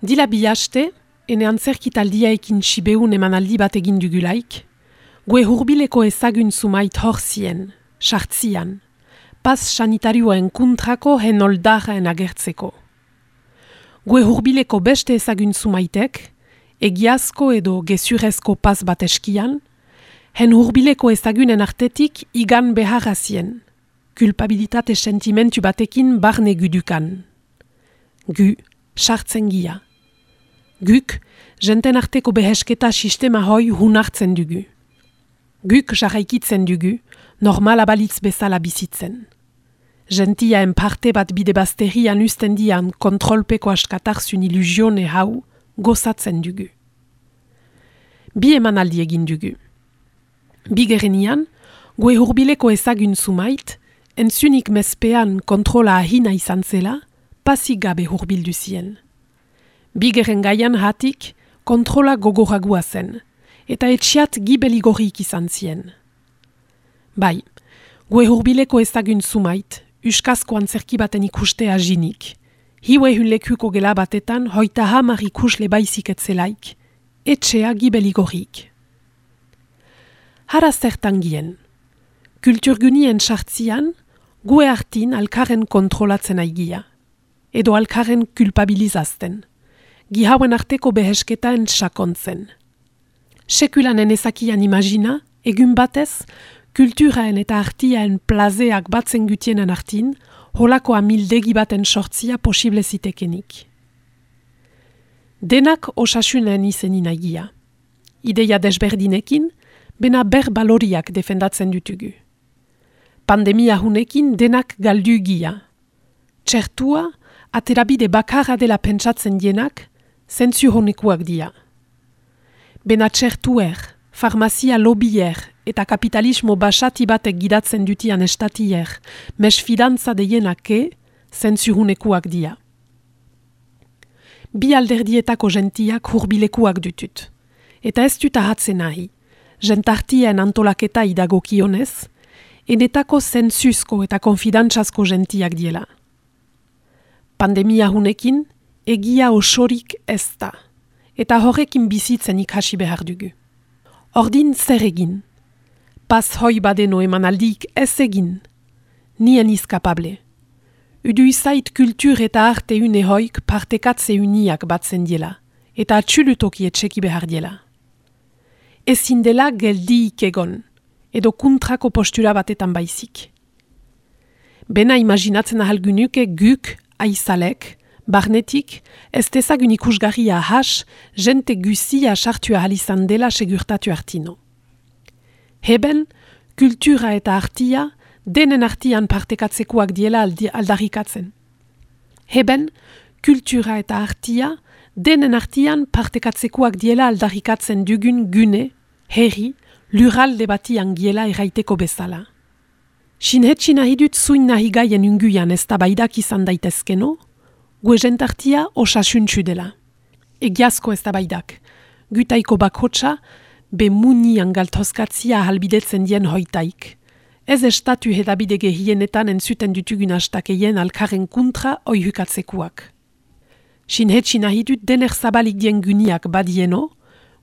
Dila bi haste, ene antzerkitaldia ekin sibeun eman aldi bat egin dugulaik, gue hurbileko ezagun zumait hor zien, sartzian, pas sanitarioen kuntrako hen oldaren agertzeko. Gue hurbileko beste ezagun zumaitek, egiazko edo gezurezko pas bat eskian, hen hurbileko ezagunen artetik igan beharra zien, kulpabilitate sentimentu batekin barne gudukan. Gu, sartzen gia. Guk, jenten arteko behesketa sistema hoi hunartzen dugu. Guk jarraikitzen dugu, normal abalitz bezala bizitzen. Gentiaen parte bat bide bazterian usten dian kontrolpeko askatarzun ilusione hau gozatzen dugu. Bi eman aldi egin dugu. Bi gerenian, gue hurbileko ezagun zumait, entzunik mespean kontrola ahina izan zela, pasik gabe hurbildu zien. Bigeren gaian hatik, kontrola gogoragua zen, eta etxiat gibeligorik izan zien. Bai, gue hurbileko ezagun zumait, uskazko antzerki baten ikustea jinik. Hiue hun lekuko gela batetan, hoita hamar ikusle baizik etzelaik, etxea gibeligorik. Hara zertan gien. Kulturgunien sartzian, gue hartin alkaren kontrolatzen aigia, edo alkaren kulpabilizazten gihauen arteko behesketaen sakontzen. Sekulanen ezakian imagina, egun batez, kulturaen eta artiaen plazeak batzen gutienen artin, holako amildegi baten sortzia posible zitekenik. Denak osasunen izenin agia. Ideia desberdinekin, bena ber baloriak defendatzen dutugu. Pandemia hunekin denak galdu gia. Txertua, aterabide bakarra dela pentsatzen dienak, zentzu honekuak dia. Bena txertuer, farmazia lobier eta kapitalismo basati batek gidatzen dutian estatier, mes fidantza deienake, zentzu honekuak dia. Bi alderdietako gentiak hurbilekuak dutut. Eta ez dut ahatzen nahi, jentartien antolaketa idagokionez, enetako zentzuzko eta konfidantzazko gentiak diela. Pandemia hunekin, egia osorik ez da, eta horrekin bizitzen ikasi behar dugu. Ordin zer egin, pas hoi badeno eman aldik ez egin, nien izkapable. Udu izait kultur eta arte une hoik partekatze uniak batzen diela, eta atxulutoki etxeki behar diela. Ezin dela geldiik egon, edo kuntrako postura batetan baizik. Bena imaginatzen ahal gunuke guk, aizalek, Barnetik, ez dezagun ikusgarria has, jente guzia sartua halizan dela segurtatu artino. Heben, kultura eta artia, denen artian partekatzekuak diela aldarrikatzen. Heben, kultura eta artia, denen artian partekatzekuak diela aldarrikatzen dugun gune, herri, luralde batian giela erraiteko bezala. Sinhetsi nahi dut zuin nahi gaien unguian ez da baidak izan daitezkeno, guezentartia osasuntxu dela. Egiazko ez da baidak, gutaiko bakhotsa, be munian galtozkatzia halbidetzen dien hoitaik. Ez estatu hedabide gehienetan entzuten dutugun hastakeien alkaren kuntra oihukatzekuak. Sinhetsi nahi dut dener zabalik dien guniak badieno,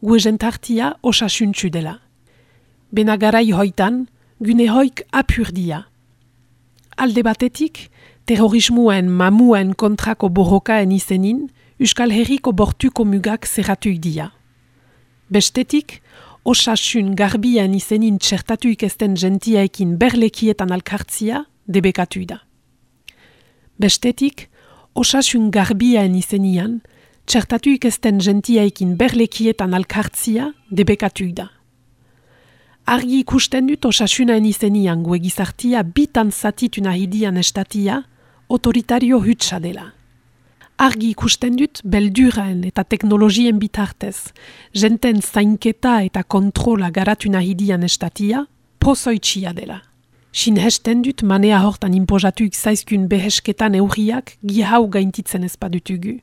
guezentartia osasuntxu dela. Bena garai hoitan, gune hoik apurdia. Alde batetik, terrorismoen mamuen kontrako borrokaen izenin, Euskal Herriko bortuko mugak zerratuik dia. Bestetik, osasun garbien izenin txertatuik ezten gentiaekin berlekietan alkartzia debekatu da. Bestetik, osasun garbien izenian txertatuik ezten gentiaekin berlekietan alkartzia debekatu da. Argi ikusten dut osasunaen izenian guegizartia bitan zatituna hidian estatia, autoritario hutsa dela. Argi ikusten dut belduraen eta teknologien bitartez, jenten zainketa eta kontrola garatu nahidian estatia, pozoitxia dela. Sinhesten dut manea hortan impozatuik zaizkun behesketan eurriak gihau gaintitzen ezpadutugu,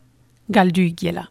galduik gela.